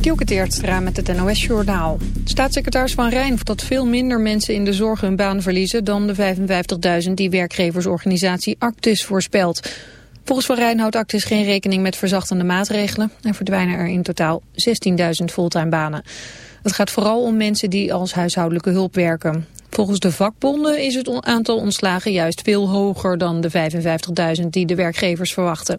Dielke Teertstra met het NOS-journaal. Staatssecretaris Van Rijn dat veel minder mensen in de zorg hun baan verliezen... dan de 55.000 die werkgeversorganisatie Actis voorspelt. Volgens Van Rijn houdt Actis geen rekening met verzachtende maatregelen... en verdwijnen er in totaal 16.000 fulltime banen. Het gaat vooral om mensen die als huishoudelijke hulp werken. Volgens de vakbonden is het aantal ontslagen juist veel hoger dan de 55.000 die de werkgevers verwachten.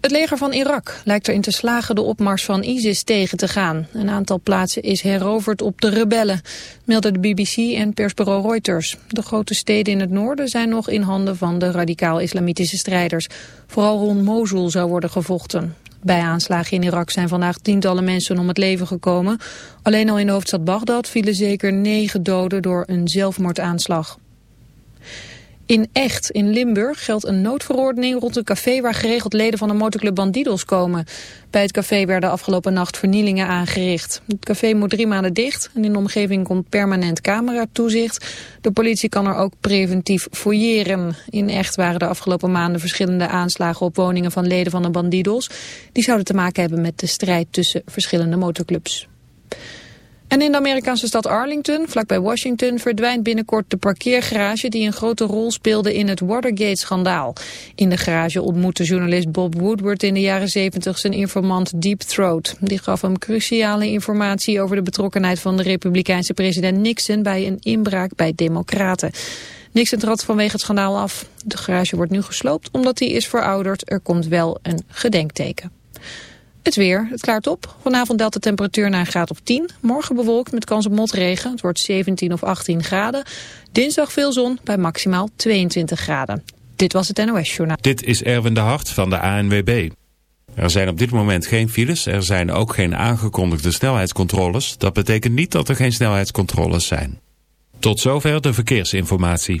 Het leger van Irak lijkt erin te slagen de opmars van ISIS tegen te gaan. Een aantal plaatsen is heroverd op de rebellen, melden de BBC en persbureau Reuters. De grote steden in het noorden zijn nog in handen van de radicaal-islamitische strijders. Vooral rond Mosul zou worden gevochten. Bij aanslagen in Irak zijn vandaag tientallen mensen om het leven gekomen. Alleen al in de hoofdstad Bagdad vielen zeker negen doden door een zelfmoordaanslag. In Echt, in Limburg, geldt een noodverordening rond een café waar geregeld leden van de motorclub Bandidos komen. Bij het café werden afgelopen nacht vernielingen aangericht. Het café moet drie maanden dicht en in de omgeving komt permanent cameratoezicht. De politie kan er ook preventief fouilleren. In Echt waren de afgelopen maanden verschillende aanslagen op woningen van leden van de Bandidos. Die zouden te maken hebben met de strijd tussen verschillende motorclubs. En in de Amerikaanse stad Arlington, vlakbij Washington, verdwijnt binnenkort de parkeergarage die een grote rol speelde in het Watergate-schandaal. In de garage ontmoette journalist Bob Woodward in de jaren 70 zijn informant Deep Throat. Die gaf hem cruciale informatie over de betrokkenheid van de republikeinse president Nixon bij een inbraak bij democraten. Nixon trad vanwege het schandaal af. De garage wordt nu gesloopt omdat die is verouderd. Er komt wel een gedenkteken. Het weer, het klaart op. Vanavond daalt de temperatuur naar een graad of 10. Morgen bewolkt met kans op motregen. Het wordt 17 of 18 graden. Dinsdag veel zon bij maximaal 22 graden. Dit was het NOS Journaal. Dit is Erwin de Hart van de ANWB. Er zijn op dit moment geen files. Er zijn ook geen aangekondigde snelheidscontroles. Dat betekent niet dat er geen snelheidscontroles zijn. Tot zover de verkeersinformatie.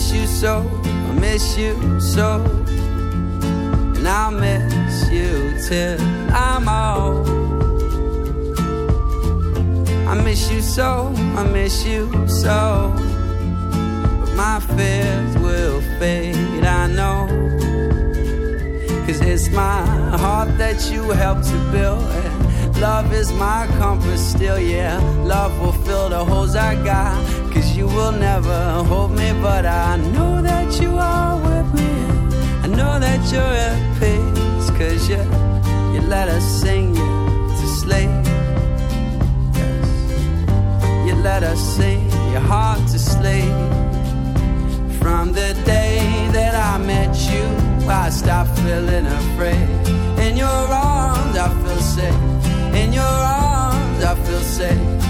Miss you so, I miss you so. And I'll miss you till I'm old. I miss you so, I miss you so. But my fears will fade, I know. Cause it's my heart that you helped to build. And love is my compass still, yeah. Love will fill the holes I got. Cause you will never hold me, but I know that you are with me. I know that you're at peace. Cause you, you let us sing you to sleep. Yes. You let us sing your heart to sleep. From the day that I met you, I stopped feeling afraid. In your arms, I feel safe. In your arms, I feel safe.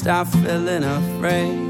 I stopped feeling afraid.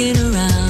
looking around.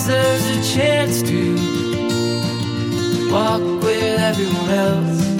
Deserves there's a chance to walk with everyone else.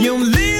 You leave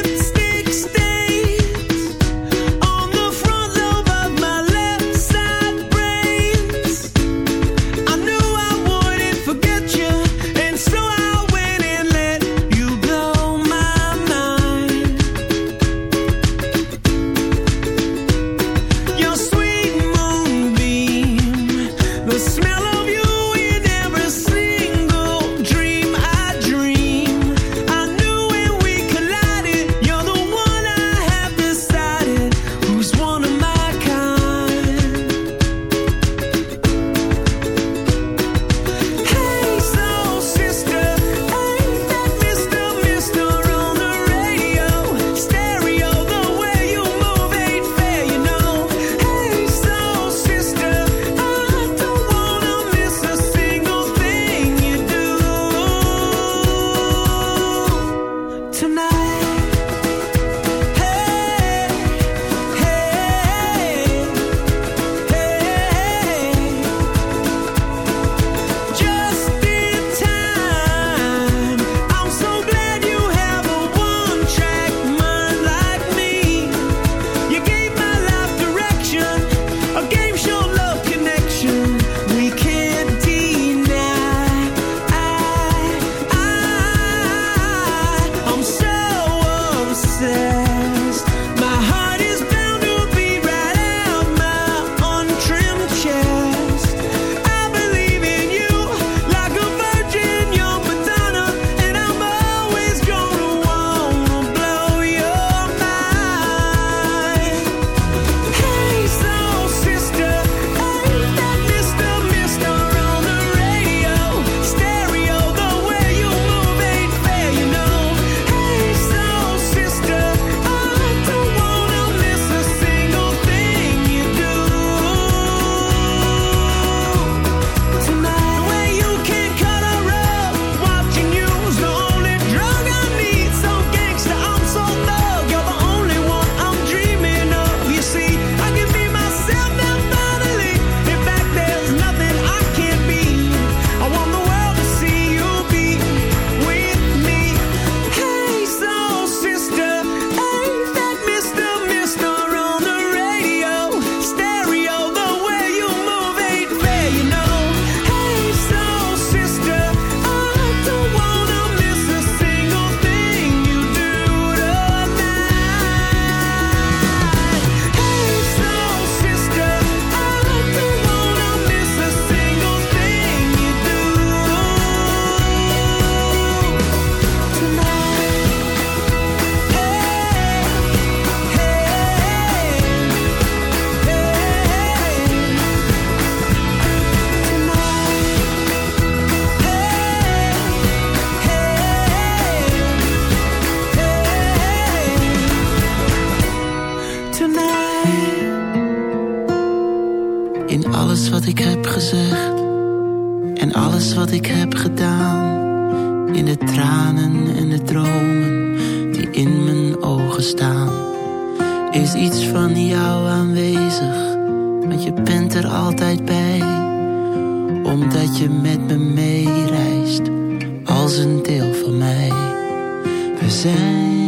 Zijn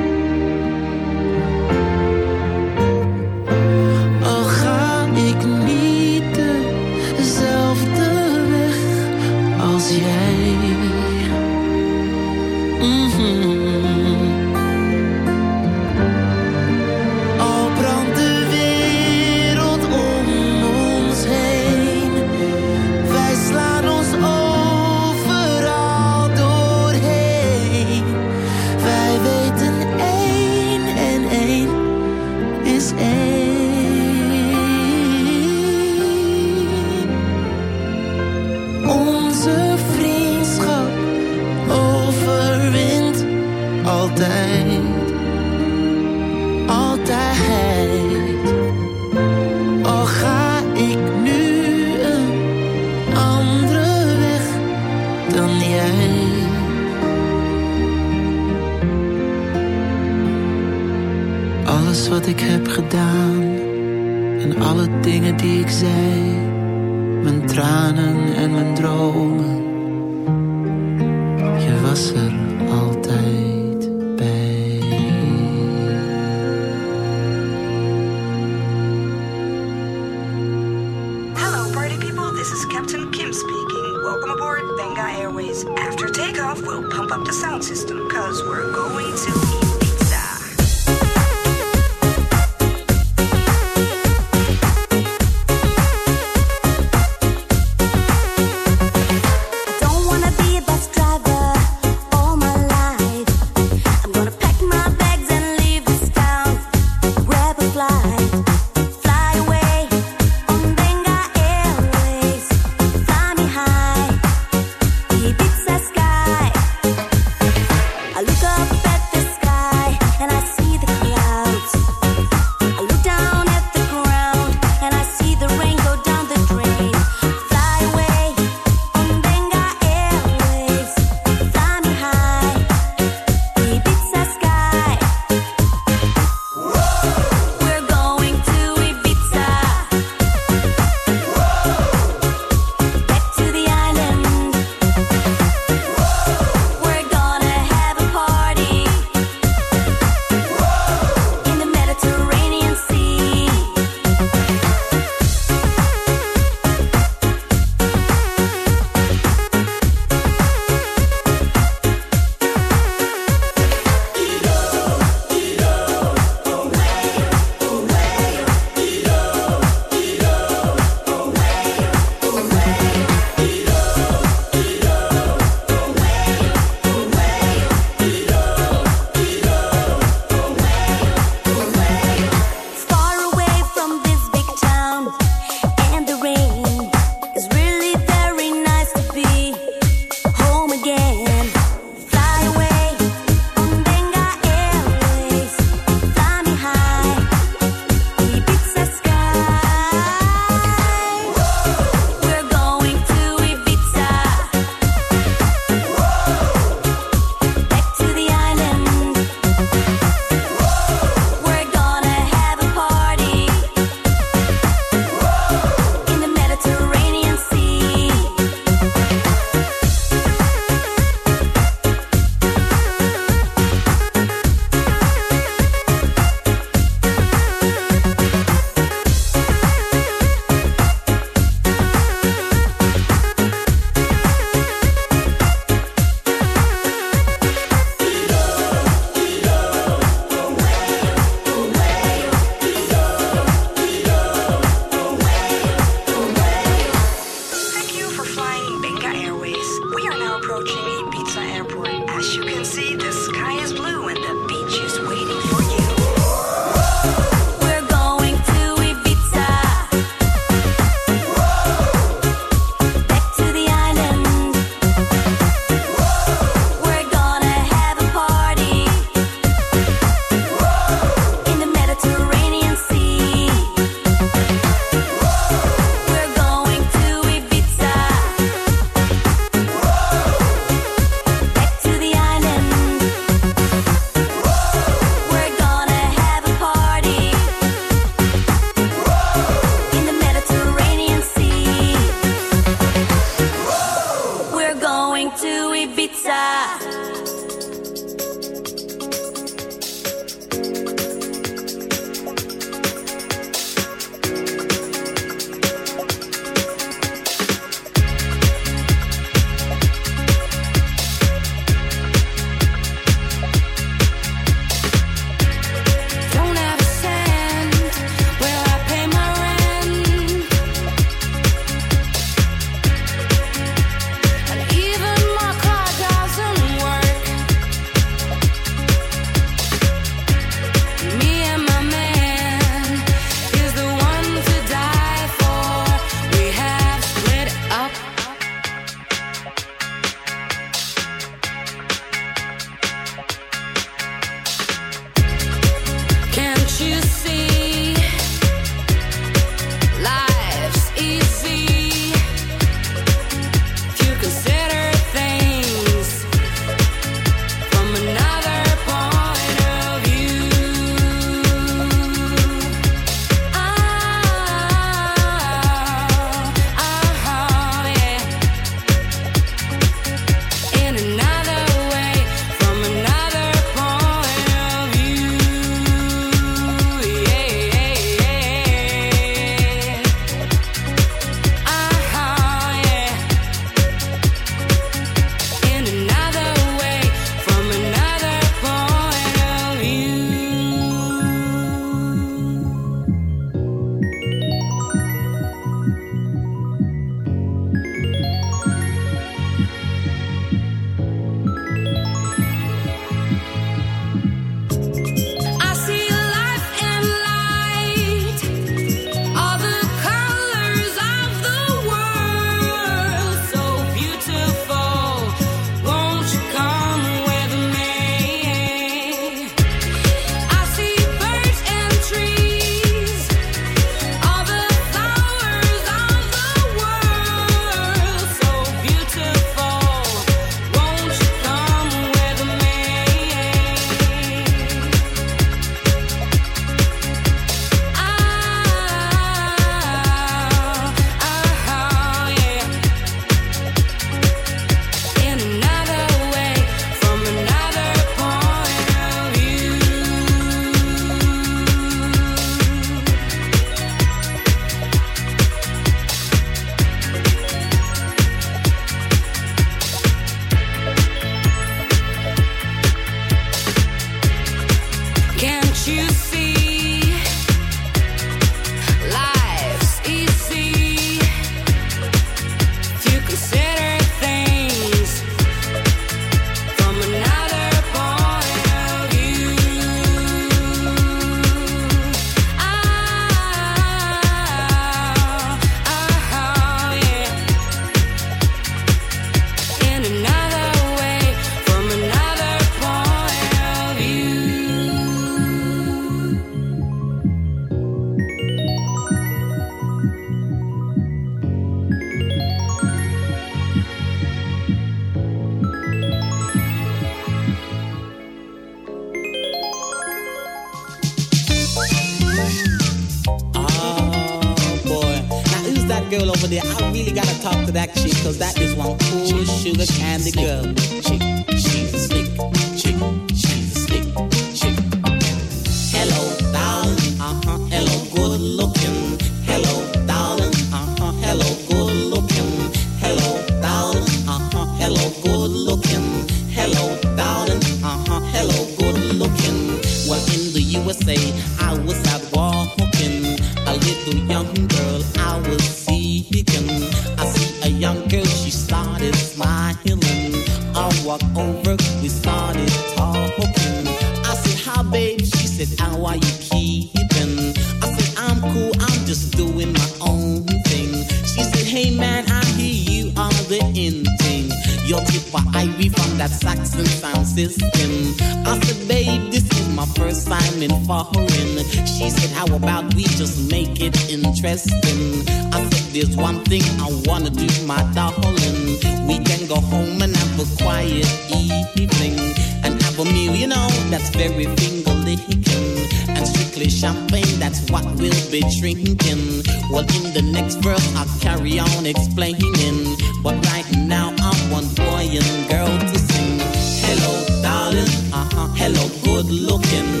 looking.